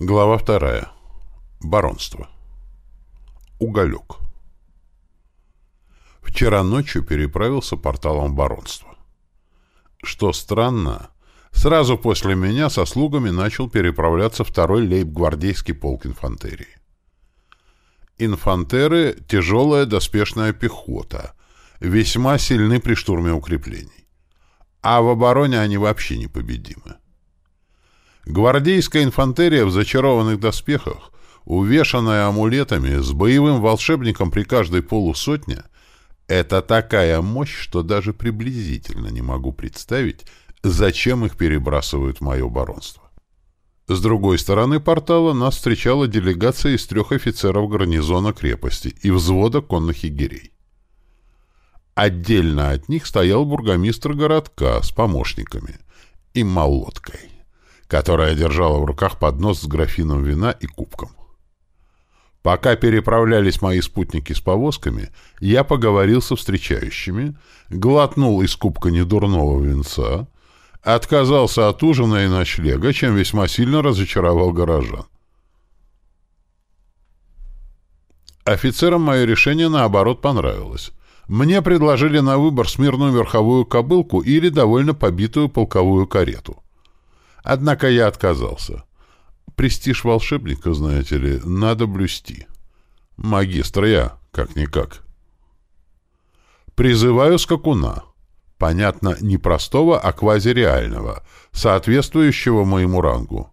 Глава вторая. Баронство. Уголек. Вчера ночью переправился порталом баронства. Что странно, сразу после меня со слугами начал переправляться второй лейб-гвардейский полк инфантерии. Инфантеры — тяжелая доспешная пехота, весьма сильны при штурме укреплений. А в обороне они вообще непобедимы. Гвардейская инфантерия в зачарованных доспехах, увешанная амулетами, с боевым волшебником при каждой полусотне, это такая мощь, что даже приблизительно не могу представить, зачем их перебрасывают в мое баронство. С другой стороны портала нас встречала делегация из трех офицеров гарнизона крепости и взвода конных егерей. Отдельно от них стоял бургомистр городка с помощниками и молоткой которая держала в руках поднос с графином вина и кубком. Пока переправлялись мои спутники с повозками, я поговорил со встречающими, глотнул из кубка недурного винца, отказался от ужина и ночлега, чем весьма сильно разочаровал горожан. Офицерам мое решение, наоборот, понравилось. Мне предложили на выбор смирную верховую кобылку или довольно побитую полковую карету. Однако я отказался. Престиж волшебника, знаете ли, надо блюсти. Магистр я, как-никак. Призываю скакуна. Понятно, не простого, а квазиреального, соответствующего моему рангу.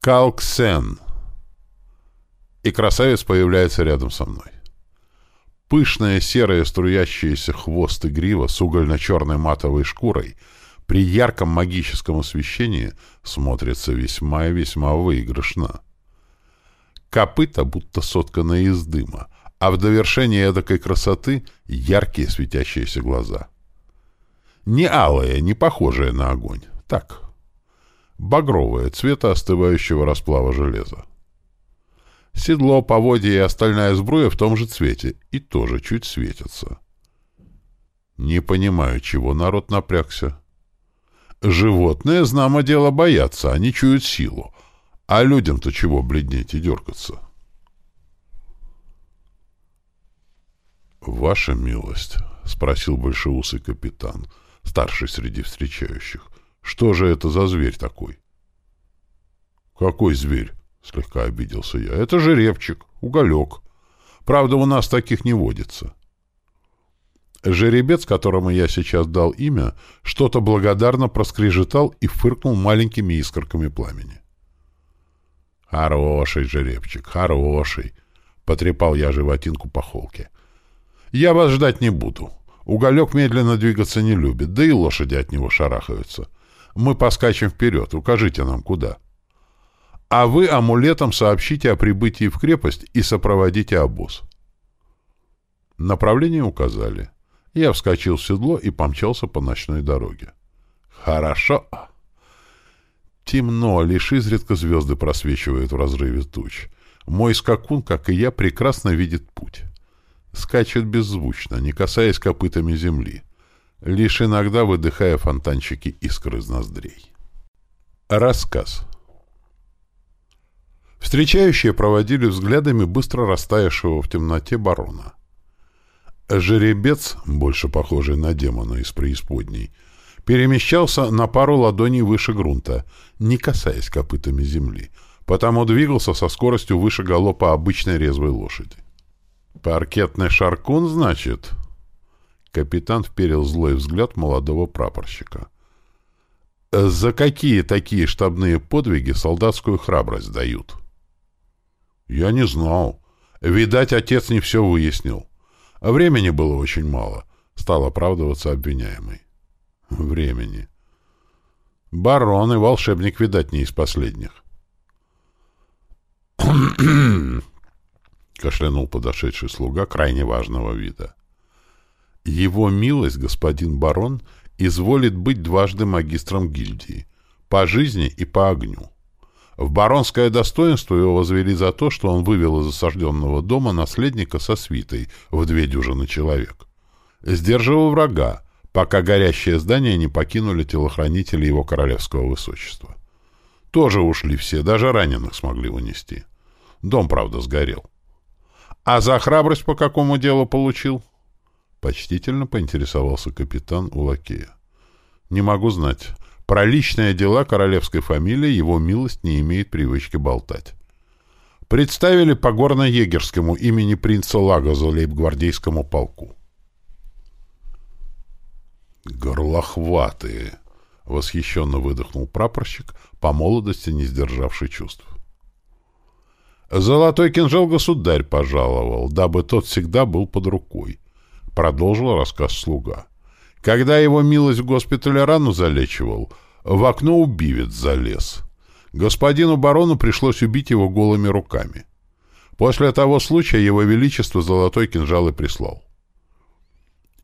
Калксен. И красавец появляется рядом со мной. Пышная серая струящаяся хвост и грива с угольно-черной матовой шкурой — при ярком магическом освещении смотрится весьма и весьма выигрышно. Копыта будто сотканы из дыма, а в довершении эдакой красоты яркие светящиеся глаза. Не алые, не похожие на огонь. Так, багровое, цвета остывающего расплава железа. Седло, поводья и остальная сбруя в том же цвете и тоже чуть светятся. Не понимаю, чего народ напрягся. Животные, знамо дело, боятся, они чуют силу. А людям-то чего бледнеть и дергаться? «Ваша милость», — спросил большеусый капитан, старший среди встречающих, — «что же это за зверь такой?» «Какой зверь?» — слегка обиделся я. «Это жеребчик, уголек. Правда, у нас таких не водится». Жеребец, которому я сейчас дал имя, что-то благодарно проскрежетал и фыркнул маленькими искорками пламени. «Хороший жеребчик, хороший!» — потрепал я животинку по холке. «Я вас ждать не буду. Уголек медленно двигаться не любит, да и лошади от него шарахаются. Мы поскачем вперед, укажите нам, куда. А вы амулетом сообщите о прибытии в крепость и сопроводите обоз». Направление указали. Я вскочил в седло и помчался по ночной дороге. Хорошо. Темно, лишь изредка звезды просвечивают в разрыве туч. Мой скакун, как и я, прекрасно видит путь. Скачет беззвучно, не касаясь копытами земли, лишь иногда выдыхая фонтанчики искр из ноздрей. Рассказ. Встречающие проводили взглядами быстро растаявшего в темноте барона. Жеребец, больше похожий на демона из преисподней, перемещался на пару ладоней выше грунта, не касаясь копытами земли, потому двигался со скоростью выше галопа обычной резвой лошади. «Паркетный шаркун, значит?» Капитан вперил злой взгляд молодого прапорщика. «За какие такие штабные подвиги солдатскую храбрость дают?» «Я не знал. Видать, отец не все выяснил». А времени было очень мало, стал оправдываться обвиняемый. Времени. Барон и волшебник, видать, не из последних. кашлянул подошедший слуга крайне важного вида. Его милость, господин барон, изволит быть дважды магистром гильдии, по жизни и по огню. В баронское достоинство его возвели за то, что он вывел из осажденного дома наследника со свитой в две дюжины человек. Сдерживал врага, пока горящее здание не покинули телохранители его королевского высочества. Тоже ушли все, даже раненых смогли унести. Дом, правда, сгорел. А за храбрость по какому делу получил? Почтительно поинтересовался капитан у лакея. Не могу знать. Про личные дела королевской фамилии его милость не имеет привычки болтать. Представили по горно-егерскому имени принца Лагоза лейб-гвардейскому полку. «Горлохватые!» — восхищенно выдохнул прапорщик, по молодости не сдержавший чувств. «Золотой кинжал государь пожаловал, дабы тот всегда был под рукой», — продолжил рассказ слуга. «Когда его милость в госпитале рану залечивал, в окно убивец залез. Господину барону пришлось убить его голыми руками. После того случая его величество золотой кинжал и прислал.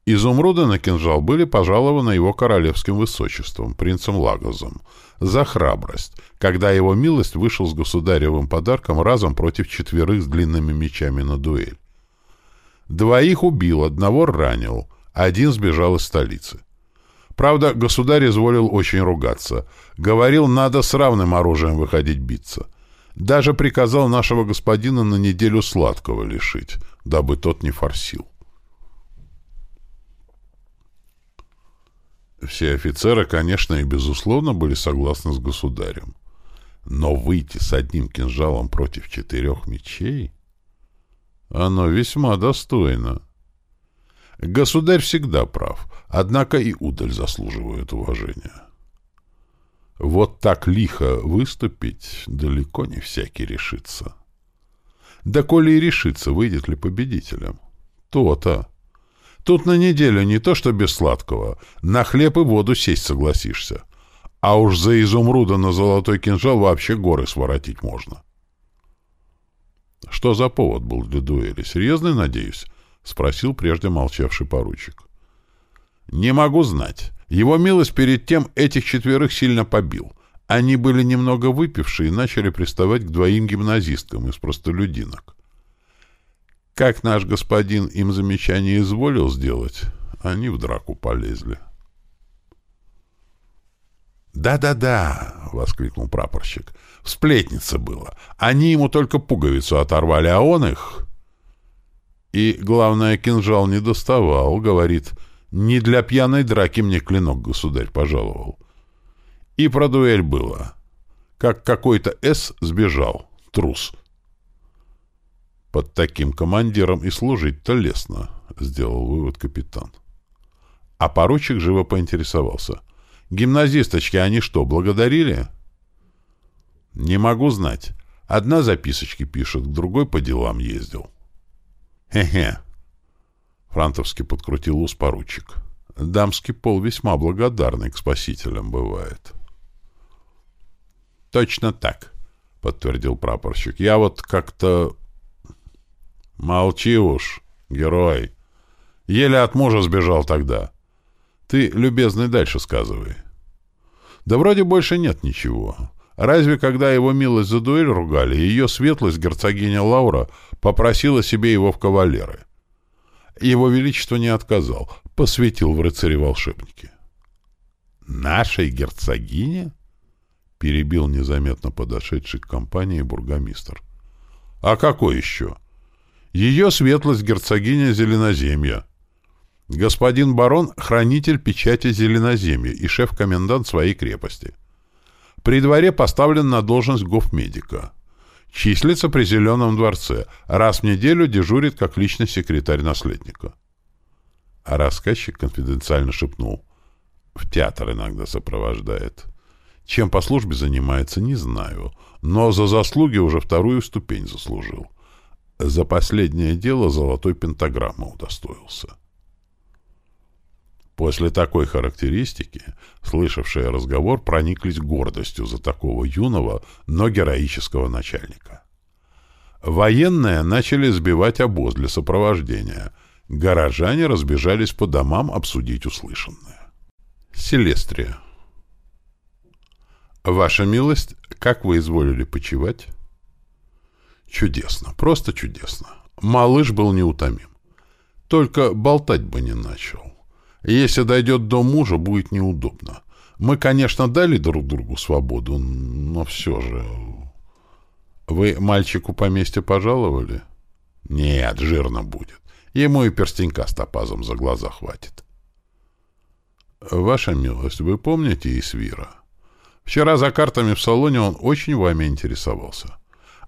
Изумруды на кинжал были пожалованы его королевским высочеством, принцем Лагозом, за храбрость, когда его милость вышел с государевым подарком разом против четверых с длинными мечами на дуэль. Двоих убил, одного ранил, один сбежал из столицы. Правда, государь изволил очень ругаться. Говорил, надо с равным оружием выходить биться. Даже приказал нашего господина на неделю сладкого лишить, дабы тот не форсил. Все офицеры, конечно, и безусловно были согласны с государем. Но выйти с одним кинжалом против четырех мечей... Оно весьма достойно. Государь всегда прав, однако и удаль заслуживает уважения. Вот так лихо выступить далеко не всякий решится. Да коли и решится, выйдет ли победителем? То-то. Тут на неделю не то что без сладкого, на хлеб и воду сесть согласишься. А уж за изумруда на золотой кинжал вообще горы своротить можно. Что за повод был для дуэли? Серьезный, надеюсь? — спросил прежде молчавший поручик. «Не могу знать. Его милость перед тем этих четверых сильно побил. Они были немного выпившие и начали приставать к двоим гимназисткам из простолюдинок. Как наш господин им замечание изволил сделать, они в драку полезли. «Да-да-да!» — воскликнул прапорщик. «В сплетнице было. Они ему только пуговицу оторвали, а он их...» И, главное, кинжал не доставал, говорит, «Не для пьяной драки мне клинок государь пожаловал». И про дуэль было. Как какой-то «С» сбежал, трус. Под таким командиром и служить-то лестно, сделал вывод капитан. А поручик живо поинтересовался. Гимназисточки они что, благодарили? Не могу знать. Одна записочки пишет, другой по делам ездил. Хе-хе. Франтовский подкрутил ус поручик. Дамский пол весьма благодарный к спасителям бывает. Точно так, подтвердил прапорщик. Я вот как-то «Молчи уж, герой. Еле от мужа сбежал тогда. Ты, любезный, дальше сказывай». «Да вроде больше нет ничего. Разве когда его милость за дуэль ругали, ее светлость, герцогиня Лаура, попросила себе его в кавалеры? Его Величество не отказал, посвятил в рыцари-волшебники». «Нашей герцогине?» — перебил незаметно подошедший к компании бургомистр. «А какой еще?» Ее светлость герцогиня Зеленоземья. Господин барон — хранитель печати Зеленоземья и шеф-комендант своей крепости. При дворе поставлен на должность гофмедика. Числится при Зеленом дворце. Раз в неделю дежурит как личный секретарь наследника. А рассказчик конфиденциально шепнул. В театр иногда сопровождает. Чем по службе занимается, не знаю. Но за заслуги уже вторую ступень заслужил. — за последнее дело золотой пентаграммы удостоился. После такой характеристики, слышавшие разговор, прониклись гордостью за такого юного, но героического начальника. Военные начали сбивать обоз для сопровождения. Горожане разбежались по домам обсудить услышанное. Селестрия. «Ваша милость, как вы изволили почивать?» Чудесно, просто чудесно. Малыш был неутомим. Только болтать бы не начал. Если дойдет до мужа, будет неудобно. Мы, конечно, дали друг другу свободу, но все же... Вы мальчику поместье пожаловали? Нет, жирно будет. Ему и перстенька с топазом за глаза хватит. Ваша милость, вы помните Исвира? Вчера за картами в салоне он очень вами интересовался.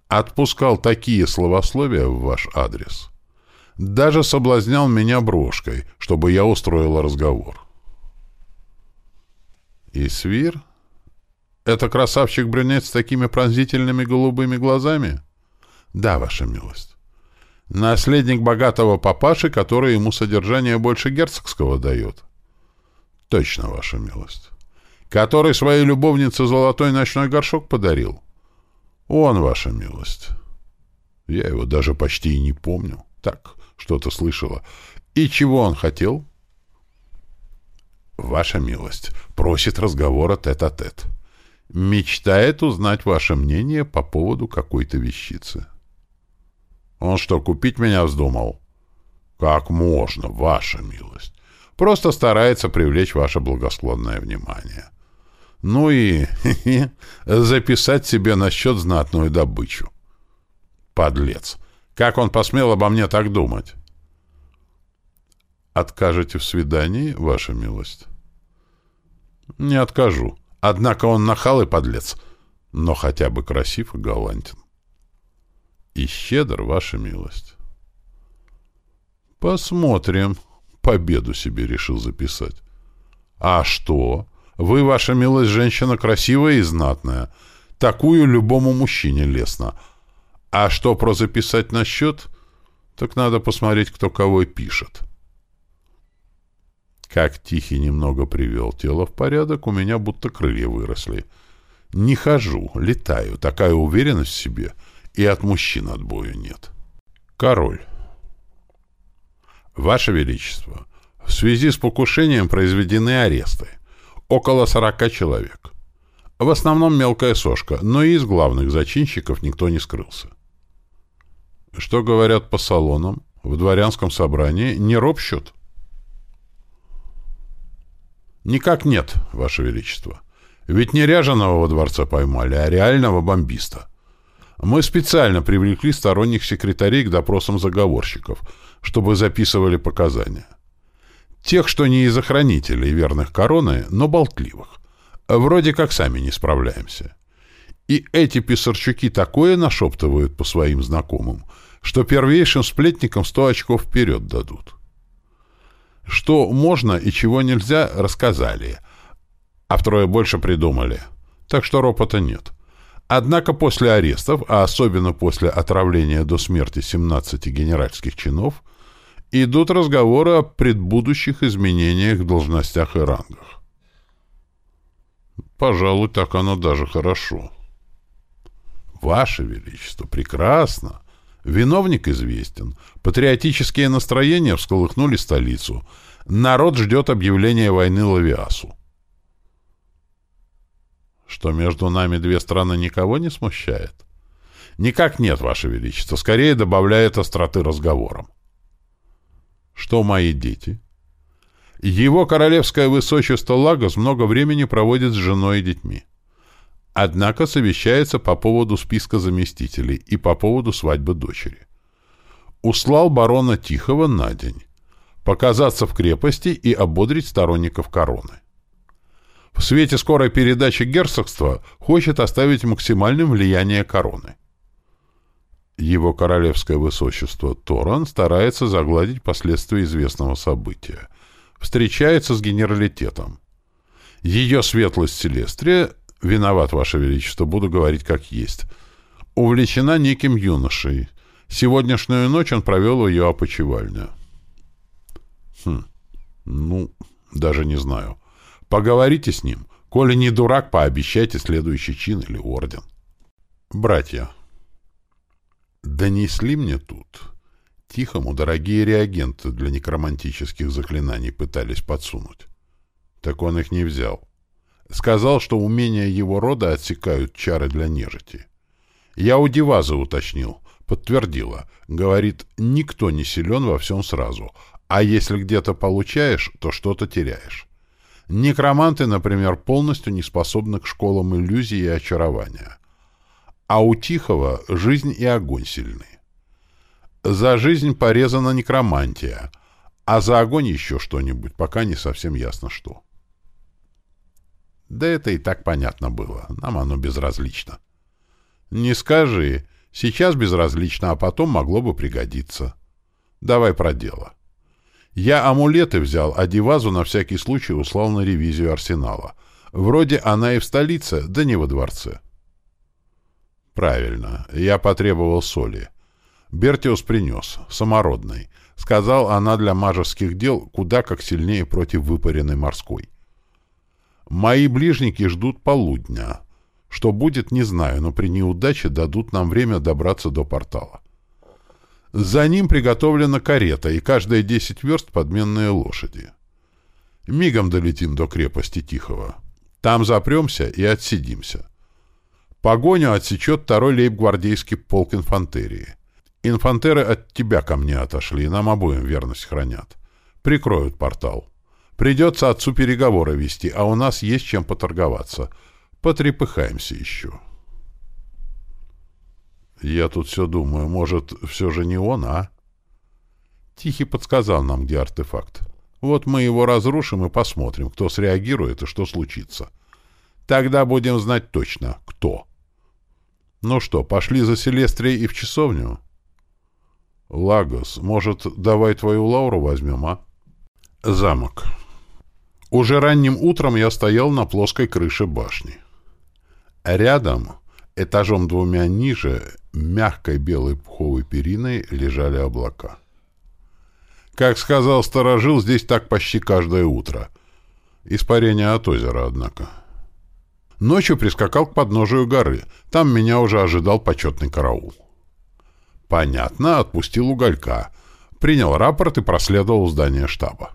Отпускал такие словословия в ваш адрес. Даже соблазнял меня брошкой, чтобы я устроила разговор. Исвир? Это красавчик-брюнет с такими пронзительными голубыми глазами? Да, ваша милость. Наследник богатого папаши, который ему содержание больше герцогского дает. Точно, ваша милость. Который своей любовнице золотой ночной горшок подарил. Он, ваша милость. Я его даже почти и не помню. Так, что-то слышала. И чего он хотел? Ваша милость просит разговора тет-а-тет. -тет. Мечтает узнать ваше мнение по поводу какой-то вещицы. Он что, купить меня вздумал? Как можно, ваша милость? Просто старается привлечь ваше благосклонное внимание. Ну и записать себе на счет знатную добычу. Подлец. Как он посмел обо мне так думать? Откажете в свидании, ваша милость? Не откажу. Однако он нахал и подлец, но хотя бы красив и галантен. И щедр, ваша милость. Посмотрим. Победу себе решил записать. А что? Вы, ваша милость, женщина красивая и знатная. Такую любому мужчине лестно. А что про записать на счет? Так надо посмотреть, кто кого пишет. — как Тихий немного привел тело в порядок, у меня будто крылья выросли. Не хожу, летаю, такая уверенность в себе, и от мужчин отбою нет. Король. Ваше Величество, в связи с покушением произведены аресты. Около сорока человек. В основном мелкая сошка, но и из главных зачинщиков никто не скрылся. Что говорят по салонам? В дворянском собрании не ропщут? «Никак нет, Ваше Величество. Ведь не ряженого во дворце поймали, а реального бомбиста. Мы специально привлекли сторонних секретарей к допросам заговорщиков, чтобы записывали показания. Тех, что не из охранителей верных короны, но болтливых. Вроде как сами не справляемся. И эти писарчуки такое нашептывают по своим знакомым, что первейшим сплетникам сто очков вперед дадут». Что можно и чего нельзя, рассказали. А втрое больше придумали. Так что ропота нет. Однако после арестов, а особенно после отравления до смерти 17 генеральских чинов, идут разговоры о предбудущих изменениях в должностях и рангах. Пожалуй, так оно даже хорошо. Ваше Величество, прекрасно. Виновник известен. Патриотические настроения всколыхнули столицу. Народ ждет объявления войны Лавиасу. Что между нами две страны никого не смущает? Никак нет, Ваше Величество. Скорее добавляет остроты разговорам. Что мои дети? Его королевское высочество Лагос много времени проводит с женой и детьми. Однако совещается по поводу списка заместителей и по поводу свадьбы дочери. Услал барона Тихого на день. Показаться в крепости и ободрить сторонников короны. В свете скорой передачи герцогства хочет оставить максимальным влияние короны. Его королевское высочество Торан старается загладить последствия известного события. Встречается с генералитетом. Ее светлость Селестрия «Виноват, Ваше Величество, буду говорить как есть. Увлечена неким юношей. Сегодняшнюю ночь он провел в ее опочивальню». «Хм, ну, даже не знаю. Поговорите с ним. Коли не дурак, пообещайте следующий чин или орден». «Братья, донесли мне тут...» Тихому дорогие реагенты для некромантических заклинаний пытались подсунуть. Так он их не взял. Сказал, что умения его рода отсекают чары для нежити. Я у Диваза уточнил. Подтвердила. Говорит, никто не силен во всем сразу. А если где-то получаешь, то что-то теряешь. Некроманты, например, полностью не способны к школам иллюзии и очарования. А у Тихого жизнь и огонь сильны. За жизнь порезана некромантия, а за огонь еще что-нибудь, пока не совсем ясно что. Да это и так понятно было, нам оно безразлично. Не скажи, сейчас безразлично, а потом могло бы пригодиться. Давай про дело. Я амулеты взял, а Дивазу на всякий случай услал на ревизию арсенала. Вроде она и в столице, да не во дворце. Правильно, я потребовал соли. Бертиус принес, самородной. Сказал, она для мажеских дел куда как сильнее против выпаренной морской. Мои ближники ждут полудня. Что будет, не знаю, но при неудаче дадут нам время добраться до портала. За ним приготовлена карета, и каждые десять верст подменные лошади. Мигом долетим до крепости Тихого. Там запремся и отсидимся. Погоню отсечет второй лейб-гвардейский полк инфантерии. Инфантеры от тебя ко мне отошли, нам обоим верность хранят. Прикроют портал. Придется отцу переговоры вести, а у нас есть чем поторговаться. Потрепыхаемся еще». Я тут все думаю, может, все же не он, а? Тихий подсказал нам, где артефакт. Вот мы его разрушим и посмотрим, кто среагирует и что случится. Тогда будем знать точно, кто. Ну что, пошли за Селестрией и в часовню? Лагос, может, давай твою Лауру возьмем, а? Замок. Уже ранним утром я стоял на плоской крыше башни. Рядом, этажом двумя ниже, мягкой белой пуховой периной лежали облака. Как сказал сторожил, здесь так почти каждое утро. Испарение от озера, однако. Ночью прискакал к подножию горы. Там меня уже ожидал почетный караул. Понятно, отпустил уголька. Принял рапорт и проследовал в здание штаба.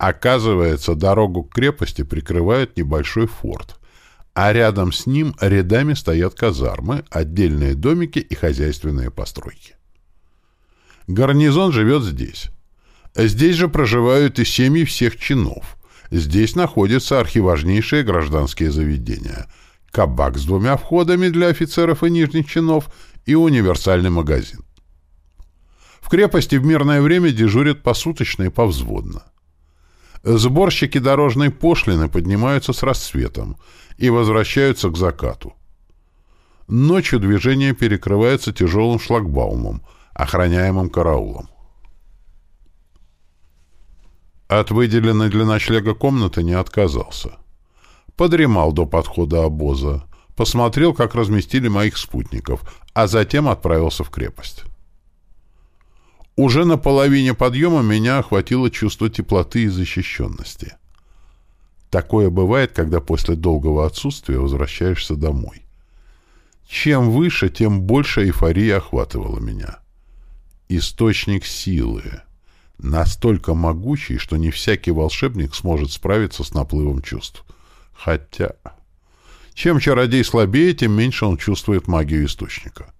Оказывается, дорогу к крепости прикрывает небольшой форт а рядом с ним рядами стоят казармы, отдельные домики и хозяйственные постройки. Гарнизон живет здесь. Здесь же проживают и семьи всех чинов. Здесь находятся архиважнейшие гражданские заведения. Кабак с двумя входами для офицеров и нижних чинов и универсальный магазин. В крепости в мирное время дежурят посуточно и повзводно. Сборщики дорожной пошлины поднимаются с рассветом и возвращаются к закату. Ночью движение перекрывается тяжелым шлагбаумом, охраняемым караулом. От выделенной для ночлега комнаты не отказался. Подремал до подхода обоза, посмотрел, как разместили моих спутников, а затем отправился в крепость. Уже на половине подъема меня охватило чувство теплоты и защищенности. Такое бывает, когда после долгого отсутствия возвращаешься домой. Чем выше, тем больше эйфория охватывала меня. Источник силы. Настолько могучий, что не всякий волшебник сможет справиться с наплывом чувств. Хотя... Чем чародей слабее, тем меньше он чувствует магию источника.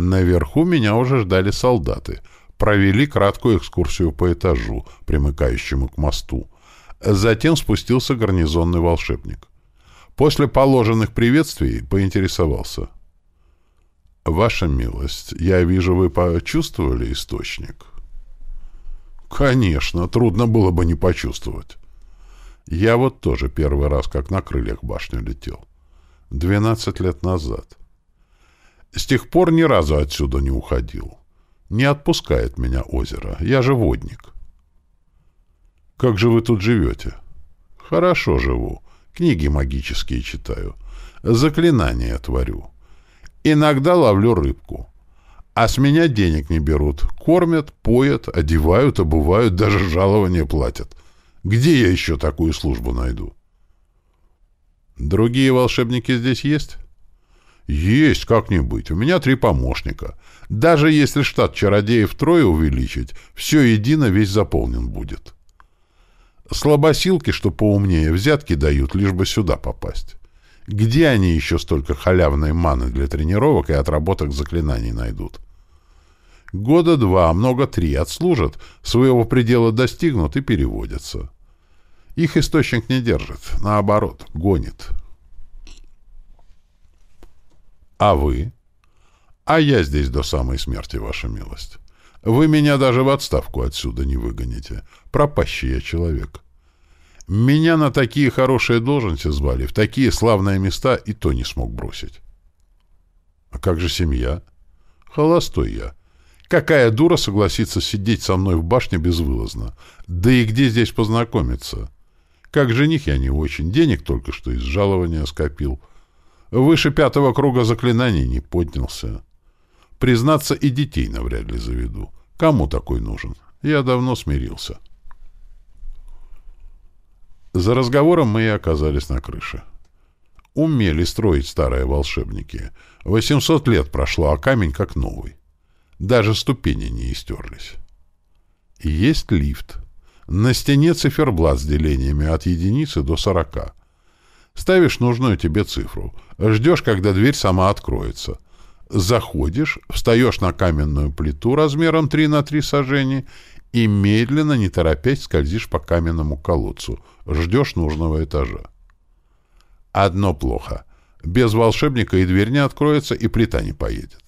Наверху меня уже ждали солдаты. Провели краткую экскурсию по этажу, примыкающему к мосту. Затем спустился гарнизонный волшебник. После положенных приветствий поинтересовался. «Ваша милость, я вижу, вы почувствовали источник?» «Конечно, трудно было бы не почувствовать. Я вот тоже первый раз как на крыльях башню летел. Двенадцать лет назад. С тех пор ни разу отсюда не уходил. Не отпускает меня озеро. Я же водник. Как же вы тут живете? Хорошо живу. Книги магические читаю. Заклинания творю. Иногда ловлю рыбку. А с меня денег не берут. Кормят, поят, одевают, обувают, даже жалования платят. Где я еще такую службу найду? Другие волшебники здесь есть? «Есть как-нибудь. У меня три помощника. Даже если штат чародеев трое увеличить, все едино весь заполнен будет. Слабосилки, что поумнее, взятки дают, лишь бы сюда попасть. Где они еще столько халявной маны для тренировок и отработок заклинаний найдут? Года два, много три отслужат, своего предела достигнут и переводятся. Их источник не держит, наоборот, гонит. А вы? А я здесь до самой смерти, ваша милость. Вы меня даже в отставку отсюда не выгоните. Пропащий я человек. Меня на такие хорошие должности звали, в такие славные места и то не смог бросить. А как же семья? Холостой я. Какая дура согласится сидеть со мной в башне безвылазно? Да и где здесь познакомиться? Как жених я не очень, денег только что из жалования скопил. Выше пятого круга заклинаний не поднялся. Признаться, и детей навряд ли заведу. Кому такой нужен? Я давно смирился. За разговором мы и оказались на крыше. Умели строить старые волшебники. Восемьсот лет прошло, а камень как новый. Даже ступени не истерлись. Есть лифт. На стене циферблат с делениями от единицы до сорока. Ставишь нужную тебе цифру. Ждешь, когда дверь сама откроется. Заходишь, встаешь на каменную плиту размером 3 на 3 сажений и медленно, не торопясь, скользишь по каменному колодцу. Ждешь нужного этажа. Одно плохо. Без волшебника и дверь не откроется, и плита не поедет.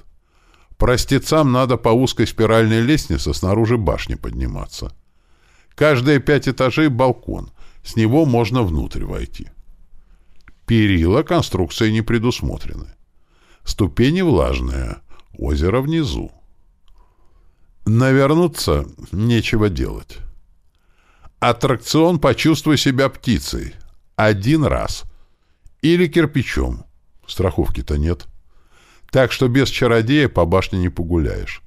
Простецам надо по узкой спиральной лестнице снаружи башни подниматься. Каждые пять этажей — балкон. С него можно внутрь войти. Перила конструкции не предусмотрены. Ступени влажные. Озеро внизу. Навернуться нечего делать. Аттракцион «Почувствуй себя птицей». Один раз. Или кирпичом. Страховки-то нет. Так что без чародея по башне не погуляешь.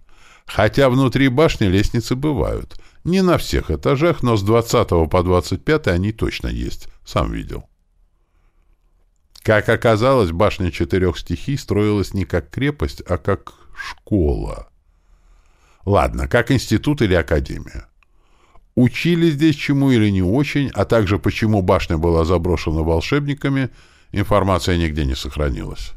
Хотя внутри башни лестницы бывают. Не на всех этажах, но с 20 по 25 они точно есть. Сам видел. Как оказалось, башня четырех стихий строилась не как крепость, а как школа. Ладно, как институт или академия. Учили здесь чему или не очень, а также почему башня была заброшена волшебниками, информация нигде не сохранилась.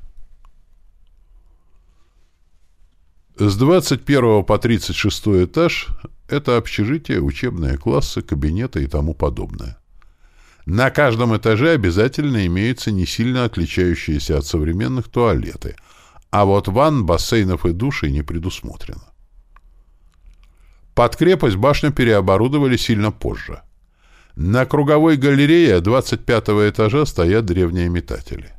С 21 по 36 этаж — это общежитие, учебные классы, кабинеты и тому подобное. На каждом этаже обязательно имеются не сильно отличающиеся от современных туалеты, а вот ванн, бассейнов и душей не предусмотрено. Под крепость башню переоборудовали сильно позже. На круговой галерее 25 этажа стоят древние метатели.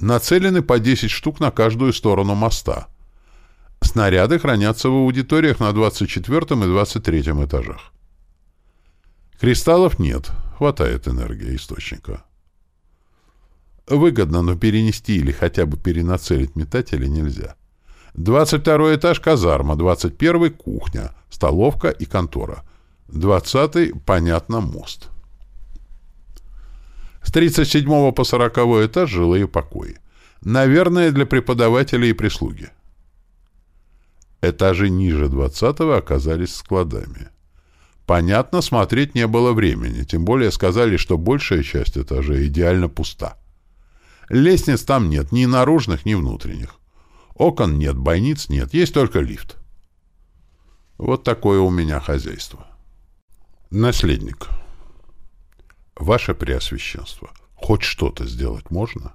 Нацелены по 10 штук на каждую сторону моста — Снаряды хранятся в аудиториях на 24 и 23 этажах. Кристаллов нет, хватает энергии источника. Выгодно, но перенести или хотя бы перенацелить метатели нельзя. 22 этаж — казарма, 21 — кухня, столовка и контора. 20 — понятно, мост. С 37 по 40 этаж — жилые покои. Наверное, для преподавателей и прислуги. Этажи ниже двадцатого оказались складами. Понятно, смотреть не было времени, тем более сказали, что большая часть этажей идеально пуста. Лестниц там нет, ни наружных, ни внутренних. Окон нет, бойниц нет, есть только лифт. Вот такое у меня хозяйство. Наследник. Ваше Преосвященство, хоть что-то сделать можно?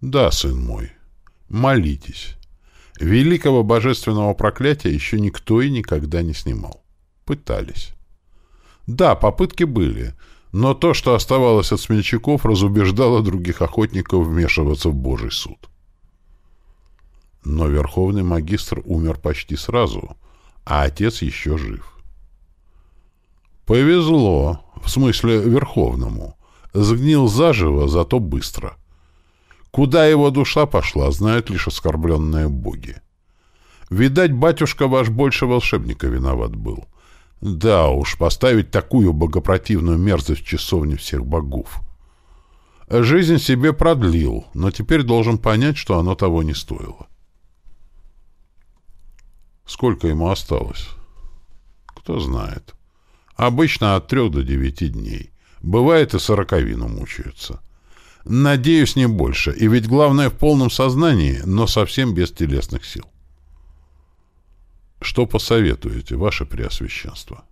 Да, сын мой. Молитесь. Великого божественного проклятия еще никто и никогда не снимал. Пытались. Да, попытки были, но то, что оставалось от смельчаков, разубеждало других охотников вмешиваться в Божий суд. Но Верховный Магистр умер почти сразу, а отец еще жив. Повезло, в смысле Верховному. Сгнил заживо, зато быстро. Куда его душа пошла, знают лишь оскорбленные боги. Видать, батюшка ваш больше волшебника виноват был. Да уж, поставить такую богопротивную мерзость в часовне всех богов. Жизнь себе продлил, но теперь должен понять, что оно того не стоило. Сколько ему осталось? Кто знает. Обычно от трех до девяти дней. Бывает и сороковину мучаются. Надеюсь, не больше. И ведь главное в полном сознании, но совсем без телесных сил. Что посоветуете, ваше преосвященство?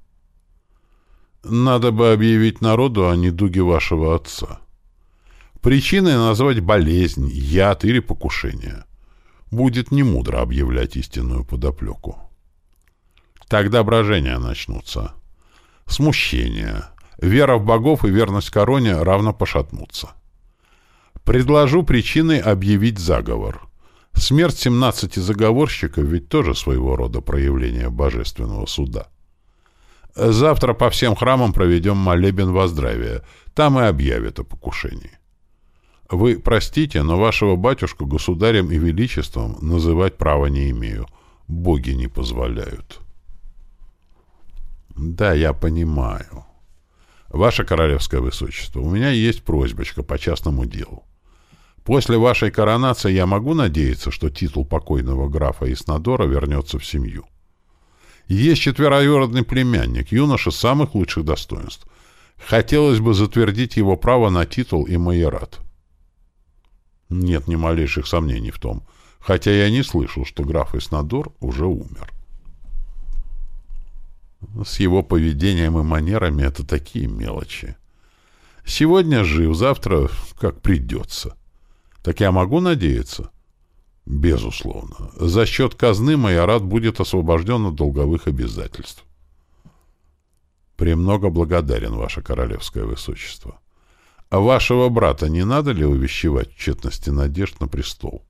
Надо бы объявить народу о недуге вашего отца. Причиной назвать болезнь, яд или покушение. Будет немудро объявлять истинную подоплеку. Тогда брожения начнутся. Смущение. Вера в богов и верность короне равно пошатнутся. Предложу причиной объявить заговор. Смерть 17 заговорщиков ведь тоже своего рода проявление божественного суда. Завтра по всем храмам проведем молебен во здравие. Там и объявят о покушении. Вы простите, но вашего батюшку государем и величеством называть права не имею. Боги не позволяют. Да, я понимаю. Ваше королевское высочество, у меня есть просьбочка по частному делу. После вашей коронации я могу надеяться, что титул покойного графа Иснадора вернется в семью. Есть четвероюродный племянник, юноша самых лучших достоинств. Хотелось бы затвердить его право на титул и майорат. Нет ни малейших сомнений в том, хотя я не слышал, что граф Иснадор уже умер. С его поведением и манерами это такие мелочи. Сегодня жив, завтра как придется. Так я могу надеяться? Безусловно. За счет казны майорат будет освобожден от долговых обязательств. Премного благодарен, ваше королевское высочество. А вашего брата не надо ли увещевать в тщетности надежд на престол?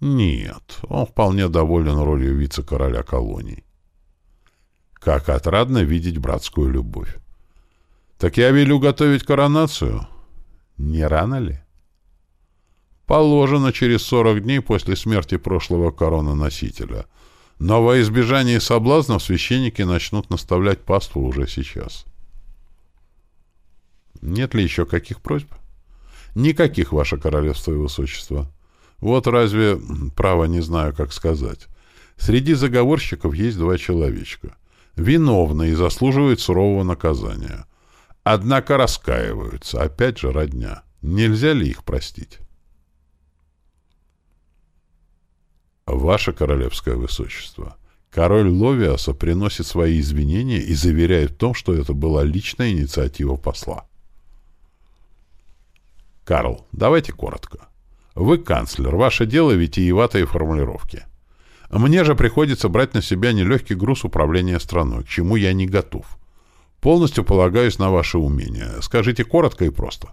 Нет, он вполне доволен ролью вице-короля колоний. Как отрадно видеть братскую любовь. Так я велю готовить коронацию. Не рано ли? Положено через сорок дней после смерти прошлого корононосителя. Но во избежание соблазнов священники начнут наставлять паству уже сейчас. — нет ли еще каких просьб? Никаких, ваше королевство и высочество. Вот разве, право не знаю, как сказать. Среди заговорщиков есть два человечка. Виновны и заслуживают сурового наказания. Однако раскаиваются, опять же родня. Нельзя ли их простить? Ваше королевское высочество, король Ловиаса приносит свои извинения и заверяет в том, что это была личная инициатива посла. Карл, давайте коротко. Вы канцлер, ваше дело витиеватые формулировки. Мне же приходится брать на себя нелегкий груз управления страной, к чему я не готов. Полностью полагаюсь на ваше умение. Скажите коротко и просто.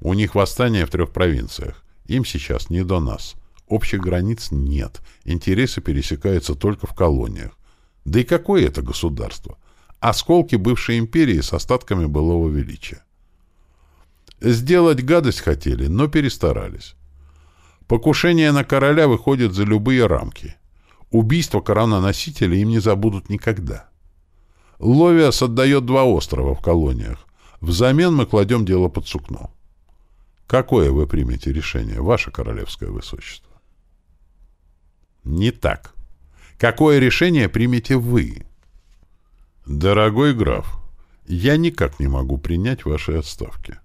У них восстание в трех провинциях. Им сейчас не до нас. Общих границ нет. Интересы пересекаются только в колониях. Да и какое это государство? Осколки бывшей империи с остатками былого величия. Сделать гадость хотели, но перестарались. Покушение на короля выходит за любые рамки. Убийство корононосителя им не забудут никогда. Ловиас отдает два острова в колониях. Взамен мы кладем дело под сукно. Какое вы примете решение, ваше королевское высочество? Не так. Какое решение примете вы? Дорогой граф, я никак не могу принять ваши отставки.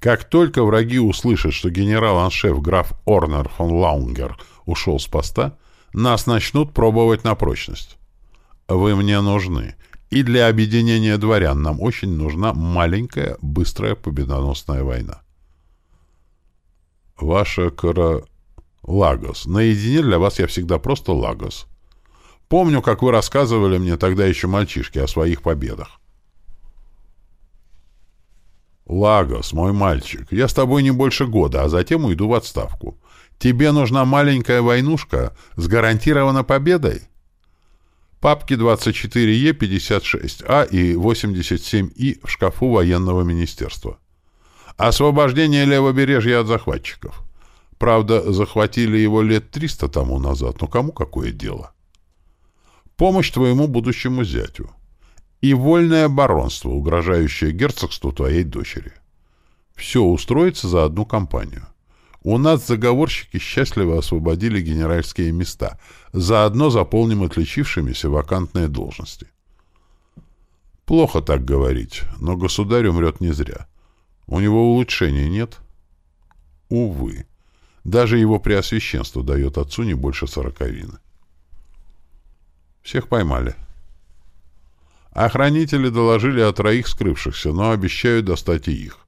Как только враги услышат, что генерал-аншеф граф Орнер фон Лаунгер ушел с поста, нас начнут пробовать на прочность. Вы мне нужны. И для объединения дворян нам очень нужна маленькая, быстрая, победоносная война. Ваша кора... Лагос. Наедине для вас я всегда просто Лагос. Помню, как вы рассказывали мне тогда еще мальчишки о своих победах. «Лагос, мой мальчик, я с тобой не больше года, а затем уйду в отставку. Тебе нужна маленькая войнушка с гарантированной победой?» Папки 24Е, 56А и 87И в шкафу военного министерства. Освобождение левобережья от захватчиков. Правда, захватили его лет 300 тому назад, но кому какое дело? Помощь твоему будущему зятю и вольное баронство, угрожающее герцогству твоей дочери. Все устроится за одну компанию. У нас заговорщики счастливо освободили генеральские места, заодно заполним отличившимися вакантные должности. Плохо так говорить, но государь умрет не зря. У него улучшений нет? Увы. Даже его преосвященство дает отцу не больше сороковины. Всех поймали. Охранители доложили о троих скрывшихся, но обещают достать и их.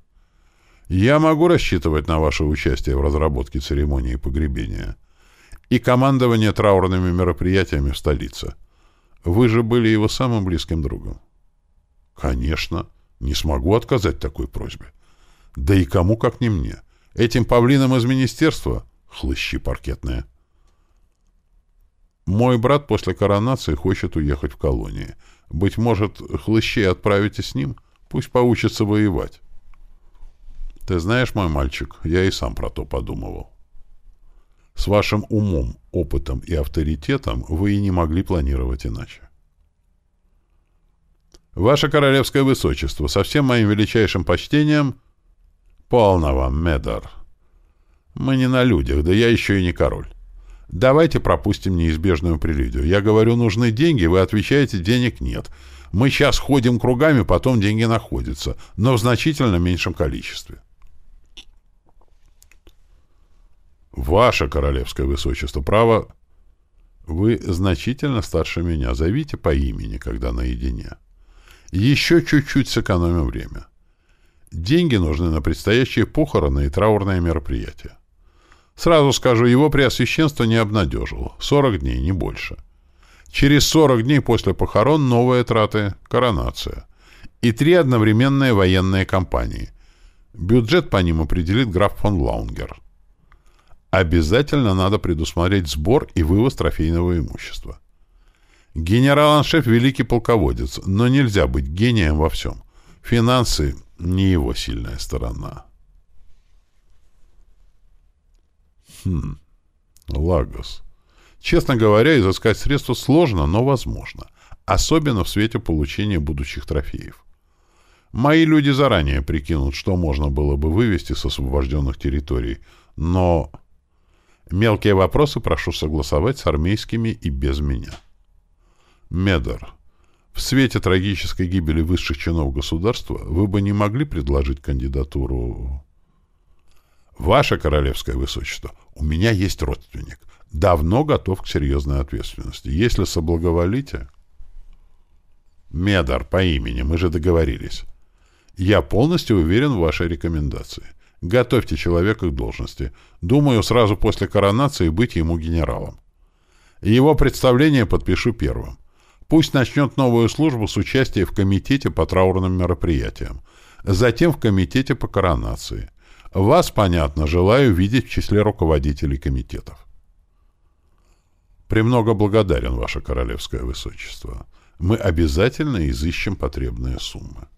Я могу рассчитывать на ваше участие в разработке церемонии погребения и командование траурными мероприятиями в столице. Вы же были его самым близким другом. Конечно, не смогу отказать такой просьбе. Да и кому, как не мне. Этим павлинам из министерства — хлыщи паркетные. Мой брат после коронации хочет уехать в колонии. Быть может, хлыщей отправите с ним? Пусть поучится воевать. Ты знаешь, мой мальчик, я и сам про то подумывал. С вашим умом, опытом и авторитетом вы и не могли планировать иначе. Ваше королевское высочество, со всем моим величайшим почтением, полно вам, Медар. Мы не на людях, да я еще и не король. Давайте пропустим неизбежную прелюдию. Я говорю, нужны деньги, вы отвечаете, денег нет. Мы сейчас ходим кругами, потом деньги находятся, но в значительно меньшем количестве. Ваше королевское высочество, право... Вы значительно старше меня. Зовите по имени, когда наедине. Еще чуть-чуть сэкономим время. Деньги нужны на предстоящие похороны и траурные мероприятия. Сразу скажу, его преосвященство не обнадежило. 40 дней, не больше. Через 40 дней после похорон новые траты, коронация. И три одновременные военные кампании. Бюджет по ним определит граф фон Лаунгер. Обязательно надо предусмотреть сбор и вывоз трофейного имущества. Генерал-аншеф — великий полководец, но нельзя быть гением во всем. Финансы — не его сильная сторона. Хм, Лагос. Честно говоря, изыскать средства сложно, но возможно. Особенно в свете получения будущих трофеев. Мои люди заранее прикинут, что можно было бы вывести с освобожденных территорий, но Мелкие вопросы прошу согласовать с армейскими и без меня. Медор. В свете трагической гибели высших чинов государства вы бы не могли предложить кандидатуру... Ваше королевское высочество, у меня есть родственник. Давно готов к серьезной ответственности. Если соблаговолите... Медор по имени, мы же договорились. Я полностью уверен в вашей рекомендации. Готовьте человека к должности. Думаю, сразу после коронации быть ему генералом. Его представление подпишу первым. Пусть начнет новую службу с участия в комитете по траурным мероприятиям, затем в комитете по коронации. Вас, понятно, желаю видеть в числе руководителей комитетов. Премного благодарен, Ваше Королевское Высочество. Мы обязательно изыщем потребные суммы.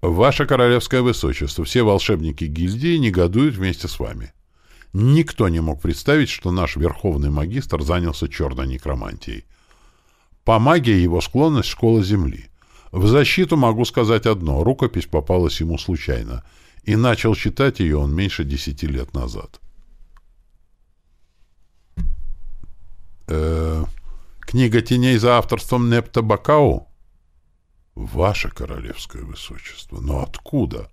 «Ваше королевское высочество, все волшебники гильдии негодуют вместе с вами. Никто не мог представить, что наш верховный магистр занялся черной некромантией. По магии его склонность — школа Земли. В защиту могу сказать одно — рукопись попалась ему случайно, и начал читать ее он меньше десяти лет назад. Э, книга теней за авторством Непта Бакау? «Ваше королевское высочество, но откуда?»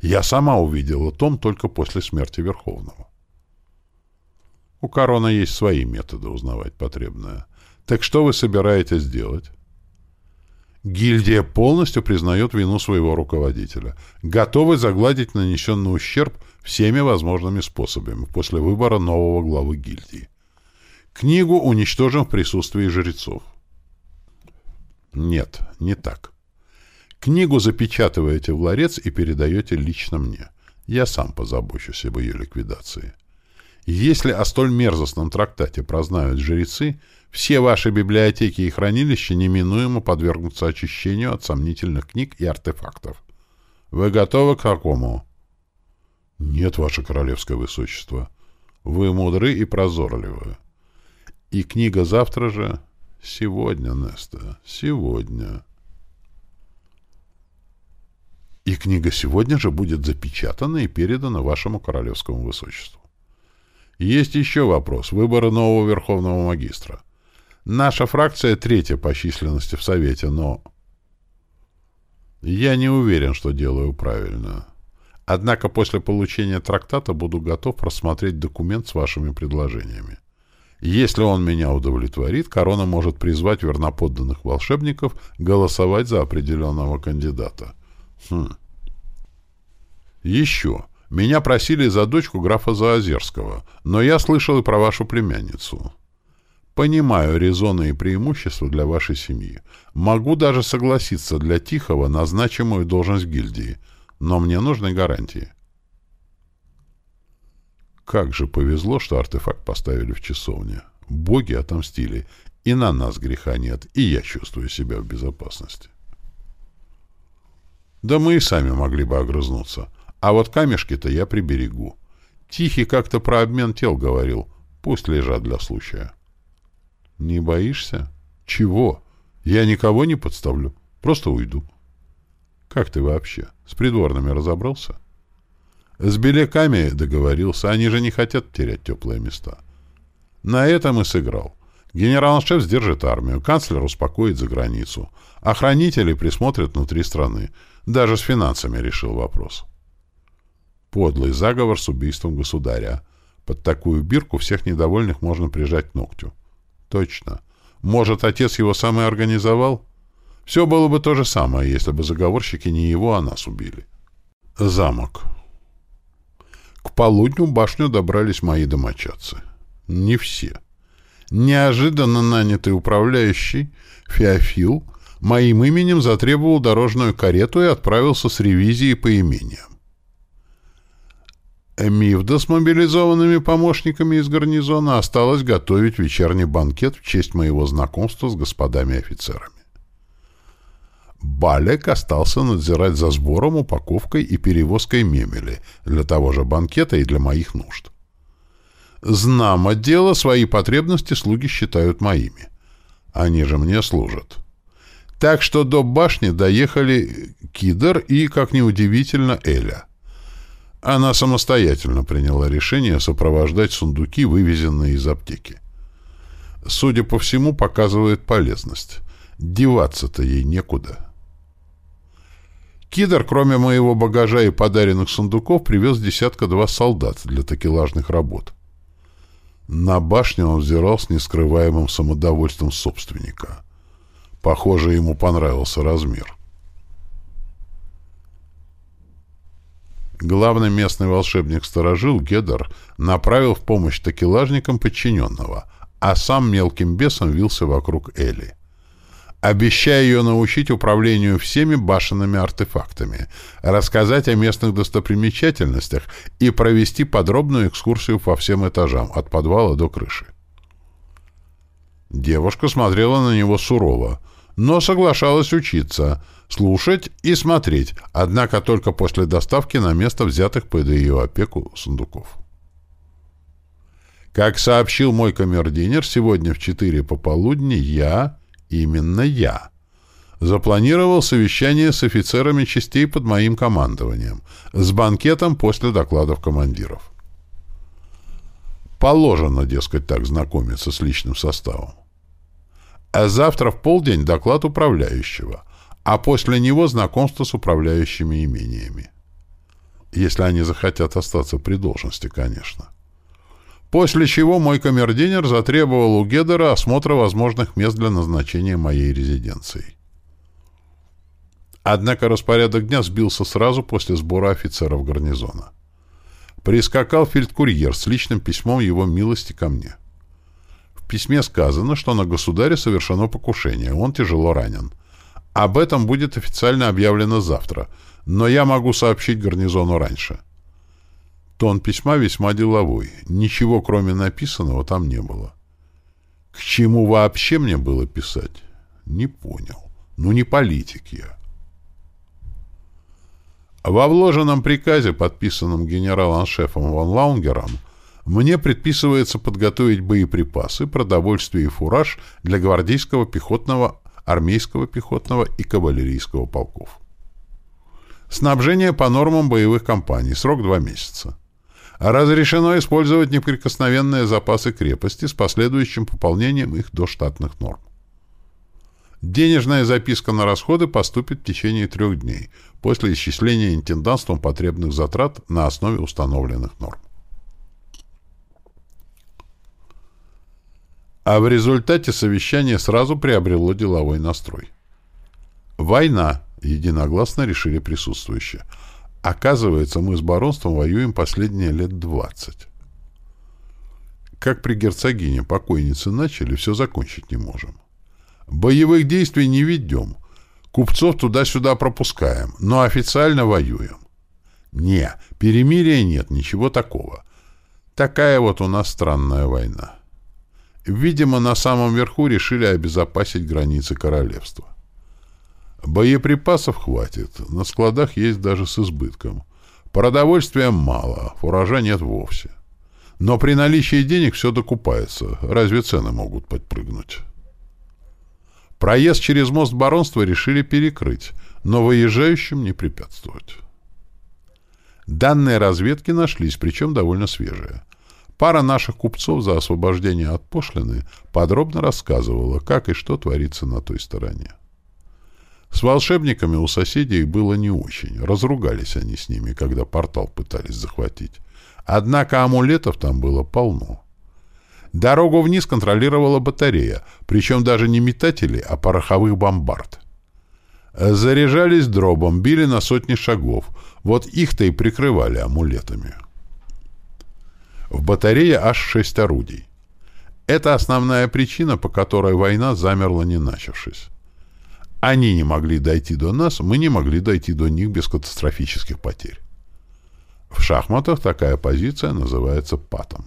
«Я сама увидела том только после смерти Верховного». «У корона есть свои методы узнавать потребное. Так что вы собираетесь делать?» Гильдия полностью признает вину своего руководителя, готовы загладить нанесенный ущерб всеми возможными способами после выбора нового главы гильдии. Книгу уничтожим в присутствии жрецов. Нет, не так. Книгу запечатываете в ларец и передаете лично мне. Я сам позабочусь об ее ликвидации. Если о столь мерзостном трактате прознают жрецы, все ваши библиотеки и хранилища неминуемо подвергнутся очищению от сомнительных книг и артефактов. Вы готовы к такому? Нет, ваше королевское высочество. Вы мудры и прозорливы. И книга завтра же Сегодня, Неста, сегодня. И книга сегодня же будет запечатана и передана вашему королевскому высочеству. Есть еще вопрос выбора нового верховного магистра. Наша фракция третья по численности в Совете, но... Я не уверен, что делаю правильно. Однако после получения трактата буду готов просмотреть документ с вашими предложениями. Если он меня удовлетворит, корона может призвать верноподданных волшебников голосовать за определенного кандидата. Хм. Еще. Меня просили за дочку графа Заозерского, но я слышал и про вашу племянницу. Понимаю резоны и преимущества для вашей семьи. Могу даже согласиться для Тихого на значимую должность гильдии, но мне нужны гарантии. Как же повезло, что артефакт поставили в часовне. Боги отомстили. И на нас греха нет, и я чувствую себя в безопасности. Да мы и сами могли бы огрызнуться. А вот камешки-то я приберегу. Тихий как-то про обмен тел говорил. Пусть лежат для случая. Не боишься? Чего? Я никого не подставлю. Просто уйду. Как ты вообще? С придворными разобрался? С беляками договорился. Они же не хотят терять теплые места. На этом и сыграл. Генерал-шеф сдержит армию, канцлер успокоит за границу. Охранители присмотрят внутри страны. Даже с финансами решил вопрос. Подлый заговор с убийством государя. Под такую бирку всех недовольных можно прижать к ногтю. Точно. Может, отец его сам и организовал? Все было бы то же самое, если бы заговорщики не его, а нас убили. Замок. К полудню башню добрались мои домочадцы. Не все. Неожиданно нанятый управляющий, Феофил, моим именем затребовал дорожную карету и отправился с ревизией по имениям. Мивда с мобилизованными помощниками из гарнизона осталось готовить вечерний банкет в честь моего знакомства с господами офицерами. Балек остался надзирать за сбором, упаковкой и перевозкой мебели для того же банкета и для моих нужд. Знамо дело, свои потребности слуги считают моими. Они же мне служат. Так что до башни доехали Кидр и, как неудивительно, Эля. Она самостоятельно приняла решение сопровождать сундуки, вывезенные из аптеки. Судя по всему, показывает полезность. Деваться-то ей некуда. Кидр, кроме моего багажа и подаренных сундуков, привез десятка-два солдат для такелажных работ. На башне он взирал с нескрываемым самодовольством собственника. Похоже, ему понравился размер. Главный местный волшебник-сторожил Гедер направил в помощь такелажникам подчиненного, а сам мелким бесом вился вокруг Эли, обещая ее научить управлению всеми башенными артефактами, рассказать о местных достопримечательностях и провести подробную экскурсию по всем этажам, от подвала до крыши. Девушка смотрела на него сурово, но соглашалась учиться — слушать и смотреть, однако только после доставки на место взятых под ее опеку сундуков. Как сообщил мой камердинер, сегодня в 4 пополудни я, именно я, запланировал совещание с офицерами частей под моим командованием, с банкетом после докладов командиров. Положено, дескать, так знакомиться с личным составом. А завтра в полдень доклад управляющего, а после него знакомство с управляющими имениями. Если они захотят остаться при должности, конечно. После чего мой камердинер затребовал у Гедера осмотра возможных мест для назначения моей резиденции. Однако распорядок дня сбился сразу после сбора офицеров гарнизона. Прискакал фельдкурьер с личным письмом его милости ко мне. В письме сказано, что на государе совершено покушение, он тяжело ранен — об этом будет официально объявлено завтра, но я могу сообщить гарнизону раньше. Тон письма весьма деловой. Ничего, кроме написанного, там не было. К чему вообще мне было писать? Не понял. Ну, не политик я. Во вложенном приказе, подписанном генералом-шефом Ван Лаунгером, мне предписывается подготовить боеприпасы, продовольствие и фураж для гвардейского пехотного армейского пехотного и кавалерийского полков. Снабжение по нормам боевых компаний. Срок два месяца. Разрешено использовать неприкосновенные запасы крепости с последующим пополнением их до штатных норм. Денежная записка на расходы поступит в течение трех дней после исчисления интендантством потребных затрат на основе установленных норм. А в результате совещание сразу приобрело деловой настрой. «Война», — единогласно решили присутствующие. «Оказывается, мы с баронством воюем последние лет двадцать. Как при герцогине покойницы начали, все закончить не можем. Боевых действий не ведем, купцов туда-сюда пропускаем, но официально воюем. Не, перемирия нет, ничего такого. Такая вот у нас странная война. Видимо, на самом верху решили обезопасить границы королевства. Боеприпасов хватит, на складах есть даже с избытком. Продовольствия мало, фуража нет вовсе. Но при наличии денег все докупается, разве цены могут подпрыгнуть? Проезд через мост баронства решили перекрыть, но выезжающим не препятствовать. Данные разведки нашлись, причем довольно свежие. Пара наших купцов за освобождение от пошлины подробно рассказывала, как и что творится на той стороне. С волшебниками у соседей было не очень. Разругались они с ними, когда портал пытались захватить. Однако амулетов там было полно. Дорогу вниз контролировала батарея, причем даже не метатели, а пороховых бомбард. Заряжались дробом, били на сотни шагов. Вот их-то и прикрывали амулетами. В батарее аж шесть орудий. Это основная причина, по которой война замерла не начавшись. Они не могли дойти до нас, мы не могли дойти до них без катастрофических потерь. В шахматах такая позиция называется патом.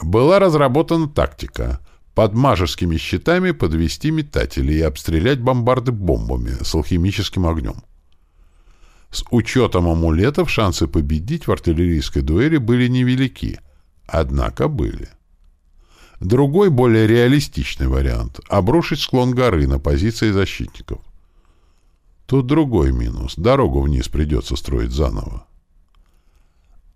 Была разработана тактика под мажескими щитами подвести метатели и обстрелять бомбарды бомбами с алхимическим огнем. С учетом амулетов шансы победить в артиллерийской дуэли были невелики, однако были. Другой, более реалистичный вариант — обрушить склон горы на позиции защитников. Тут другой минус — дорогу вниз придется строить заново.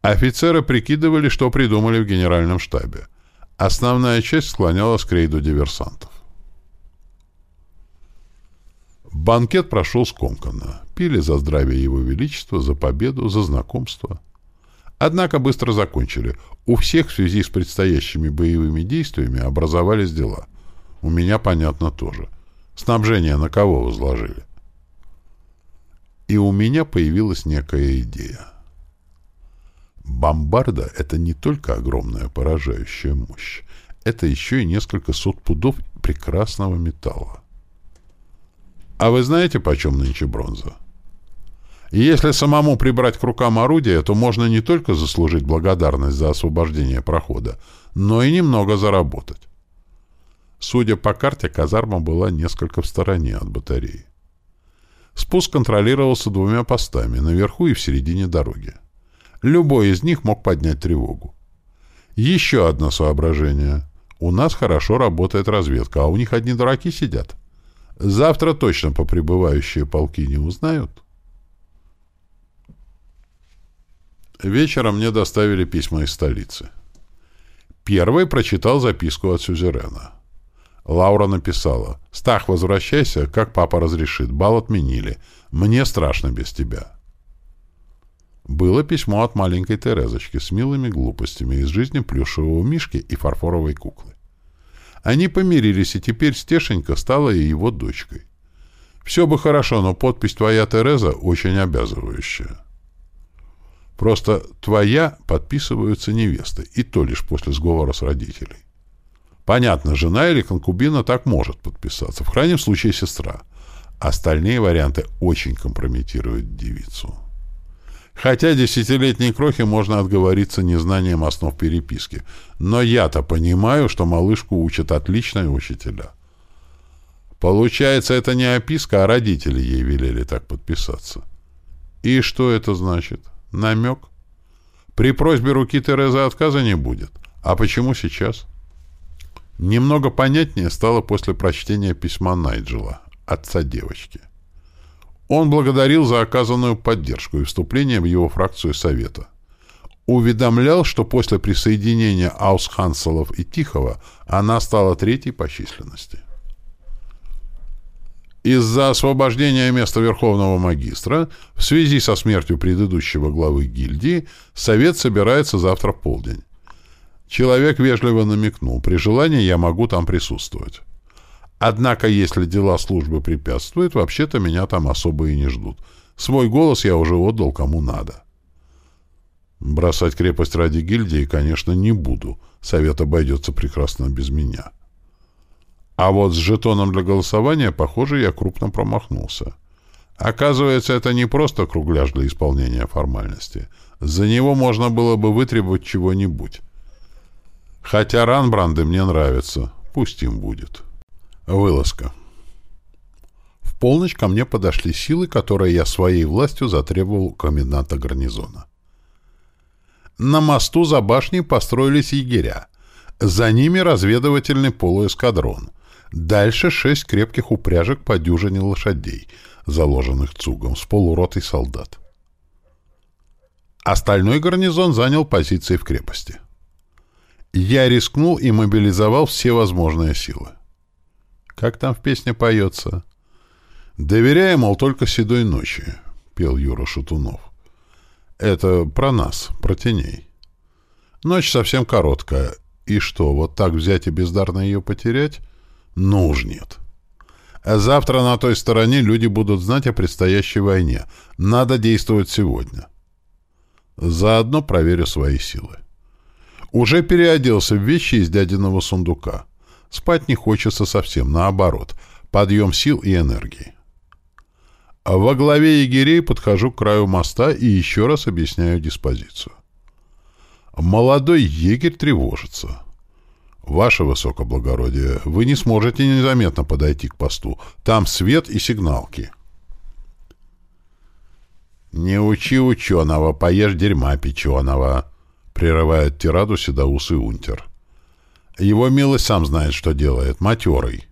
Офицеры прикидывали, что придумали в генеральном штабе. Основная часть склонялась к рейду диверсантов. Банкет прошел скомканно. Пили за здравие его величества, за победу, за знакомство. Однако быстро закончили. У всех в связи с предстоящими боевыми действиями образовались дела. У меня, понятно, тоже. Снабжение на кого возложили? И у меня появилась некая идея. Бомбарда — это не только огромная поражающая мощь, это еще и несколько сот пудов прекрасного металла. А вы знаете, почем нынче бронза? И если самому прибрать к рукам орудие, то можно не только заслужить благодарность за освобождение прохода, но и немного заработать. Судя по карте, казарма была несколько в стороне от батареи. Спуск контролировался двумя постами, наверху и в середине дороги. Любой из них мог поднять тревогу. Еще одно соображение. У нас хорошо работает разведка, а у них одни дураки сидят. Завтра точно по прибывающие полки не узнают. Вечером мне доставили письма из столицы. Первый прочитал записку от Сюзерена. Лаура написала. «Стах, возвращайся, как папа разрешит. Бал отменили. Мне страшно без тебя». Было письмо от маленькой Терезочки с милыми глупостями из жизни плюшевого мишки и фарфоровой куклы. Они помирились, и теперь Стешенька стала и его дочкой. Все бы хорошо, но подпись «Твоя Тереза» очень обязывающая. Просто «твоя» подписываются невесты, и то лишь после сговора с родителей. Понятно, жена или конкубина так может подписаться, в крайнем случае сестра. Остальные варианты очень компрометируют девицу. Хотя десятилетней крохе можно отговориться незнанием основ переписки. Но я-то понимаю, что малышку учат отличные учителя. Получается, это не описка, а родители ей велели так подписаться. И что это значит? Намек? При просьбе руки Терезы отказа не будет. А почему сейчас? Немного понятнее стало после прочтения письма Найджела, отца девочки. Он благодарил за оказанную поддержку и вступление в его фракцию Совета. Уведомлял, что после присоединения Аусханселов и Тихого она стала третьей по численности. Из-за освобождения места Верховного Магистра в связи со смертью предыдущего главы гильдии Совет собирается завтра в полдень. Человек вежливо намекнул, при желании я могу там присутствовать. Однако, если дела службы препятствуют, вообще-то меня там особо и не ждут. Свой голос я уже отдал кому надо. Бросать крепость ради гильдии, конечно, не буду. Совет обойдется прекрасно без меня. А вот с жетоном для голосования, похоже, я крупно промахнулся. Оказывается, это не просто кругляш для исполнения формальности. За него можно было бы вытребовать чего-нибудь. Хотя ранбранды мне нравятся. Пусть им будет. Вылазка. В полночь ко мне подошли силы, которые я своей властью затребовал у коменданта гарнизона. На мосту за башней построились егеря. За ними разведывательный полуэскадрон. Дальше шесть крепких упряжек по дюжине лошадей, заложенных цугом, с полуротой солдат. Остальной гарнизон занял позиции в крепости. Я рискнул и мобилизовал все возможные силы. Как там в песне поется? «Доверяя, мол, только седой ночи», — пел Юра Шатунов. Это про нас, про теней. Ночь совсем короткая. И что, вот так взять и бездарно ее потерять? Ну уж нет. А завтра на той стороне люди будут знать о предстоящей войне. Надо действовать сегодня. Заодно проверю свои силы. Уже переоделся в вещи из дядиного сундука. Спать не хочется совсем, наоборот. Подъем сил и энергии. А во главе егерей подхожу к краю моста и еще раз объясняю диспозицию. Молодой егерь тревожится. Ваше высокоблагородие, вы не сможете незаметно подойти к посту. Там свет и сигналки. «Не учи ученого, поешь дерьма печеного», — прерывает тираду седоусый унтер. Его милость сам знает, что делает, матерый.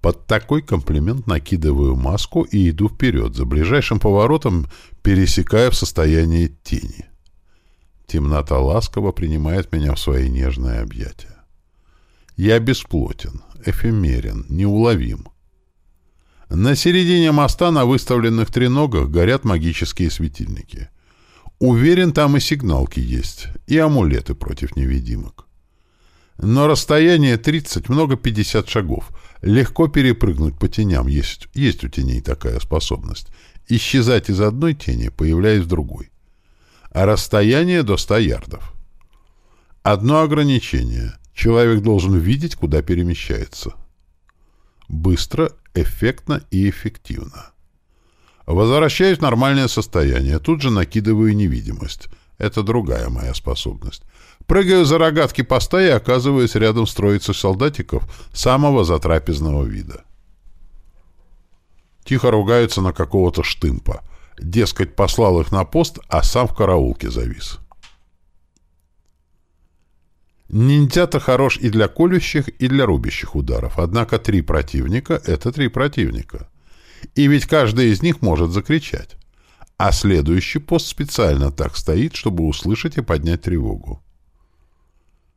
Под такой комплимент накидываю маску и иду вперед, за ближайшим поворотом пересекая в состоянии тени. Темнота ласково принимает меня в свои нежные объятия. Я бесплотен, эфемерен, неуловим. На середине моста на выставленных треногах горят магические светильники. Уверен, там и сигналки есть, и амулеты против невидимок. Но расстояние 30, много 50 шагов — Легко перепрыгнуть по теням, есть, есть у теней такая способность. Исчезать из одной тени, появляясь в другой. А расстояние до 100 ярдов. Одно ограничение. Человек должен видеть, куда перемещается. Быстро, эффектно и эффективно. Возвращаюсь в нормальное состояние. Тут же накидываю невидимость. Это другая моя способность. Прыгаю за рогатки поста и оказываюсь рядом с троицей солдатиков самого затрапезного вида. Тихо ругаются на какого-то штымпа. Дескать, послал их на пост, а сам в караулке завис. Ниндзя-то хорош и для колющих, и для рубящих ударов. Однако три противника — это три противника. И ведь каждый из них может закричать. А следующий пост специально так стоит, чтобы услышать и поднять тревогу.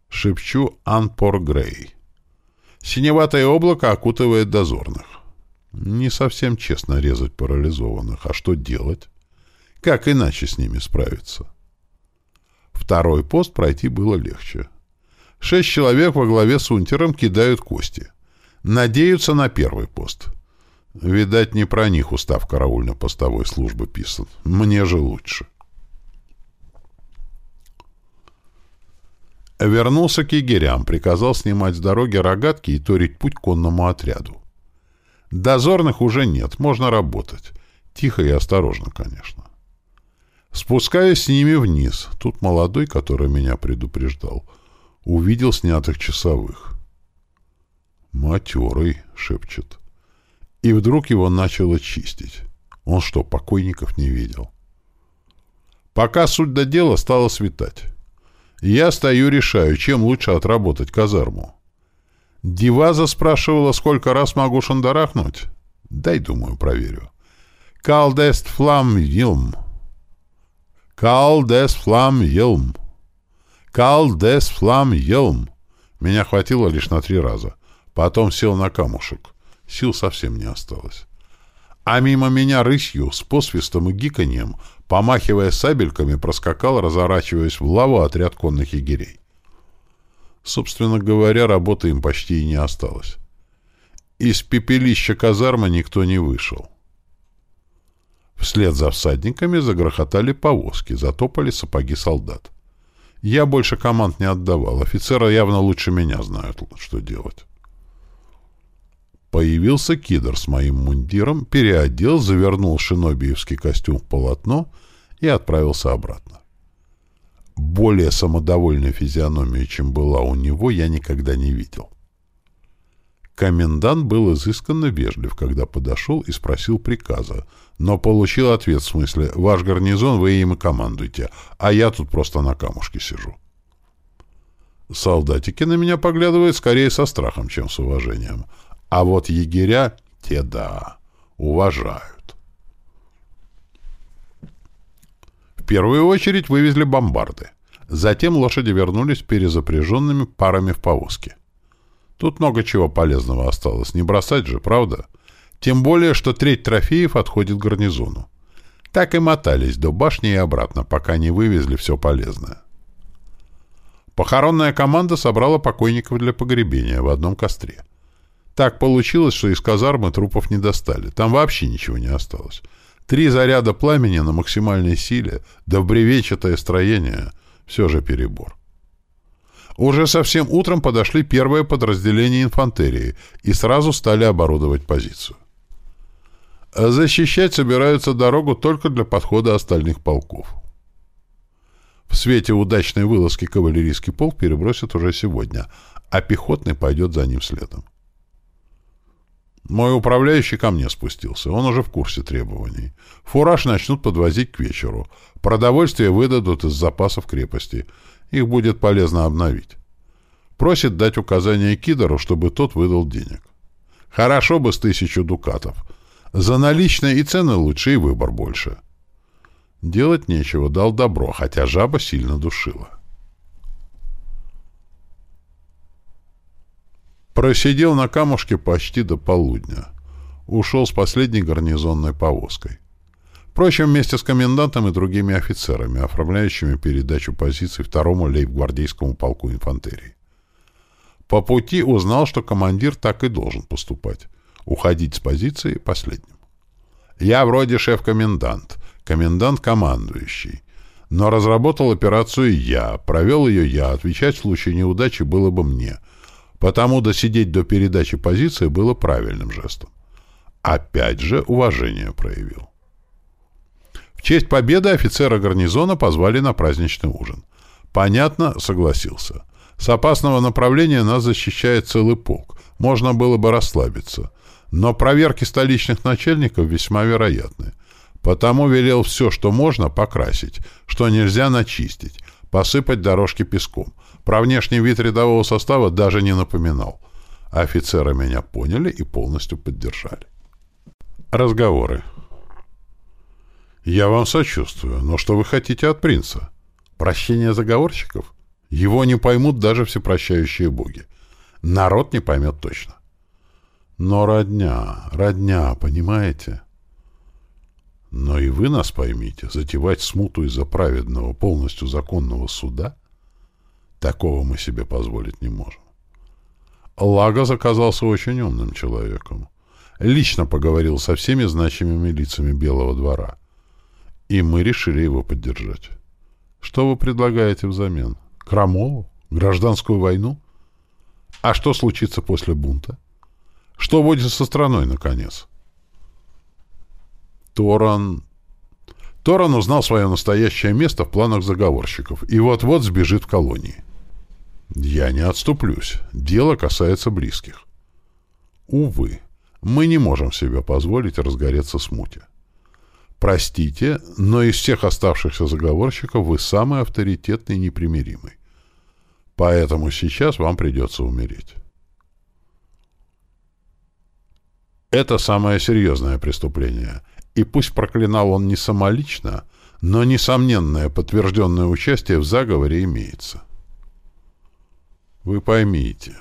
Шепчу «Анпор Грей». Синеватое облако окутывает дозорных. Не совсем честно резать парализованных. А что делать? Как иначе с ними справиться? Второй пост пройти было легче. Шесть человек во главе с унтером кидают кости. Надеются на первый пост. Видать, не про них устав караульно-постовой службы писан. Мне же лучше. — Вернулся к егерям, приказал снимать с дороги рогатки и торить путь конному отряду. Дозорных уже нет, можно работать. Тихо и осторожно, конечно. Спускаюсь с ними вниз. Тут молодой, который меня предупреждал, увидел снятых часовых. «Матерый», — шепчет. И вдруг его начало чистить. Он что, покойников не видел? Пока суть до дела стало светать. Я стою, решаю, чем лучше отработать казарму. Диваза спрашивала, сколько раз могу шандарахнуть. Дай, думаю, проверю. Калдест флам елм. Калдест флам елм. Калдест флам елм. Меня хватило лишь на три раза. Потом сел на камушек. Сил совсем не осталось. А мимо меня рысью, с посвистом и гиканьем, помахивая сабельками, проскакал, разворачиваясь в лаву отряд конных егерей. Собственно говоря, работы им почти и не осталось. Из пепелища казармы никто не вышел. Вслед за всадниками загрохотали повозки, затопали сапоги солдат. Я больше команд не отдавал. Офицеры явно лучше меня знают, что делать. Появился кидр с моим мундиром, переодел, завернул шинобиевский костюм в полотно и отправился обратно. Более самодовольной физиономии, чем была у него, я никогда не видел. Комендант был изысканно вежлив, когда подошел и спросил приказа, но получил ответ в смысле «Ваш гарнизон, вы им и командуйте, а я тут просто на камушке сижу». Солдатики на меня поглядывают скорее со страхом, чем с уважением. А вот егеря, те да, уважают. Первую очередь вывезли бомбарды. Затем лошади вернулись перезапряженными парами в повозке. Тут много чего полезного осталось, не бросать же, правда? — тем более, что треть трофеев отходит гарнизону. Так и мотались до башни и обратно, пока не вывезли все полезное. Похоронная команда собрала покойников для погребения в одном костре. Так получилось, что из казармы трупов не достали. Там вообще ничего не осталось. Три заряда пламени на максимальной силе, да строение — все же перебор. Уже совсем утром подошли первые подразделения инфантерии и сразу стали оборудовать позицию. Защищать собираются дорогу только для подхода остальных полков. В свете удачной вылазки кавалерийский полк перебросят уже сегодня, а пехотный пойдет за ним следом. Мой управляющий ко мне спустился, он уже в курсе требований. Фураж начнут подвозить к вечеру. Продовольствие выдадут из запасов крепости. Их будет полезно обновить. Просит дать указание Кидору, чтобы тот выдал денег. Хорошо бы с тысячу дукатов — за наличные и цены лучше, и выбор больше. Делать нечего, дал добро, хотя жаба сильно душила. Просидел на камушке почти до полудня. Ушел с последней гарнизонной повозкой. Впрочем, вместе с комендантом и другими офицерами, оформляющими передачу позиций второму лейб-гвардейскому полку инфантерии. По пути узнал, что командир так и должен поступать уходить с позиции последним. Я вроде шеф-комендант, комендант-командующий. Но разработал операцию я, провел ее я, отвечать в случае неудачи было бы мне. Потому досидеть до передачи позиции было правильным жестом. Опять же уважение проявил. В честь победы офицера гарнизона позвали на праздничный ужин. Понятно, согласился. С опасного направления нас защищает целый полк. Можно было бы расслабиться. Но проверки столичных начальников весьма вероятны. Потому велел все, что можно, покрасить, что нельзя начистить, посыпать дорожки песком. Про внешний вид рядового состава даже не напоминал. Офицеры меня поняли и полностью поддержали. Разговоры. «Я вам сочувствую, но что вы хотите от принца? Прощение заговорщиков? Его не поймут даже всепрощающие боги. Народ не поймет точно. Но родня, родня, понимаете? Но и вы нас поймите, затевать смуту из-за праведного, полностью законного суда? Такого мы себе позволить не можем. Лагос оказался очень умным человеком. Лично поговорил со всеми значимыми лицами Белого двора. И мы решили его поддержать. Что вы предлагаете взамен? Крамолу? Гражданскую войну? А что случится после бунта? Что будет со страной, наконец? Торан... Торан узнал свое настоящее место в планах заговорщиков и вот-вот сбежит в колонии. Я не отступлюсь. Дело касается близких. Увы, мы не можем себе позволить разгореться смуте. Простите, но из всех оставшихся заговорщиков вы самый авторитетный и непримиримый. Поэтому сейчас вам придется умереть. Это самое серьезное преступление. И пусть проклинал он не самолично, но несомненное подтвержденное участие в заговоре имеется. Вы поймите.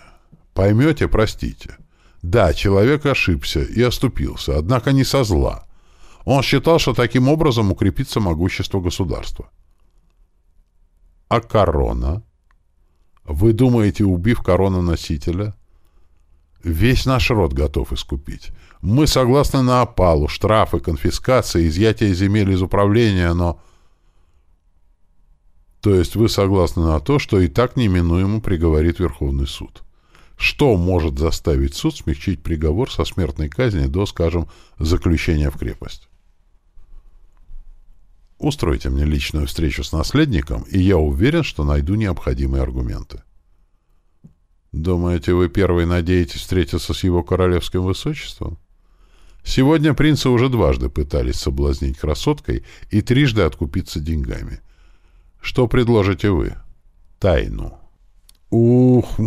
Поймете, простите. Да, человек ошибся и оступился, однако не со зла. Он считал, что таким образом укрепится могущество государства. А корона? Вы думаете, убив корононосителя, весь наш род готов искупить? Мы согласны на опалу, штрафы, конфискации, изъятие земель из управления, но... То есть вы согласны на то, что и так неминуемо приговорит Верховный суд? Что может заставить суд смягчить приговор со смертной казни до, скажем, заключения в крепость? Устройте мне личную встречу с наследником, и я уверен, что найду необходимые аргументы. Думаете, вы первый надеетесь встретиться с его королевским высочеством? Сегодня принца уже дважды пытались соблазнить красоткой и трижды откупиться деньгами. Что предложите вы? Тайну. Ух,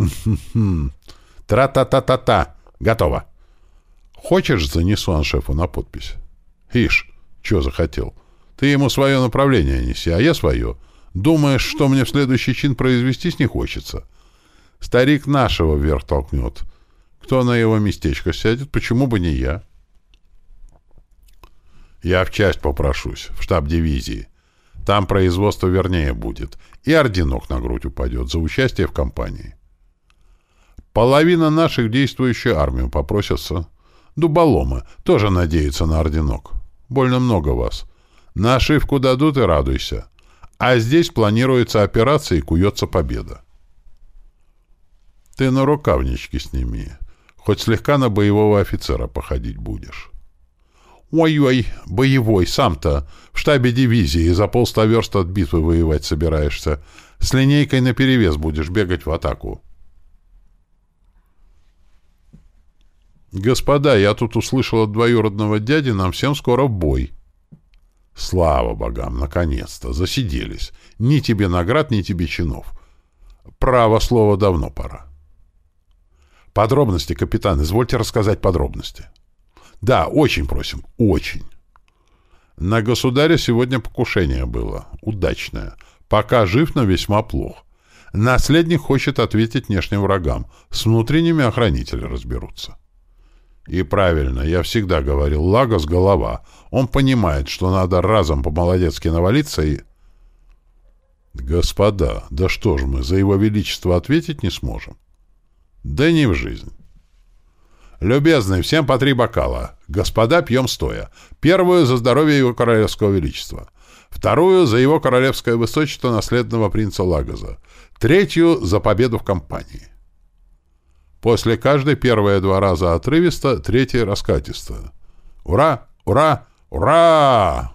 тра-та-та-та-та, готово. Хочешь, занесу аншефу на подпись? Ишь, что захотел? Ты ему свое направление неси, а я свое. Думаешь, что мне в следующий чин произвестись не хочется? Старик нашего вверх толкнет. Кто на его местечко сядет, почему бы не я? Я в часть попрошусь, в штаб дивизии. Там производство вернее будет. И орденок на грудь упадет за участие в кампании. Половина наших действующую армию попросятся. Дуболомы тоже надеются на орденок. Больно много вас. Нашивку дадут и радуйся. А здесь планируется операция и куется победа. Ты на рукавнички сними. Хоть слегка на боевого офицера походить будешь. Ой-ой, боевой, сам-то. В штабе дивизии за полста верст от битвы воевать собираешься. С линейкой наперевес будешь бегать в атаку. Господа, я тут услышал от двоюродного дяди, нам всем скоро бой. Слава богам, наконец-то, засиделись. Ни тебе наград, ни тебе чинов. Право слово давно пора. Подробности, капитан, извольте рассказать подробности. Да, очень просим, очень. На государя сегодня покушение было. Удачное. Пока жив, но весьма плох. Наследник хочет ответить внешним врагам. С внутренними охранители разберутся. И правильно, я всегда говорил, Лагос — голова. Он понимает, что надо разом по-молодецки навалиться и... Господа, да что ж мы, за его величество ответить не сможем? Да не в жизнь. Любезный, всем по три бокала. Господа, пьем стоя. Первую за здоровье его королевского величества. Вторую за его королевское высочество наследного принца Лагоза. Третью за победу в кампании. После каждой первые два раза отрывисто, третья раскатисто. Ура! Ура! Ура!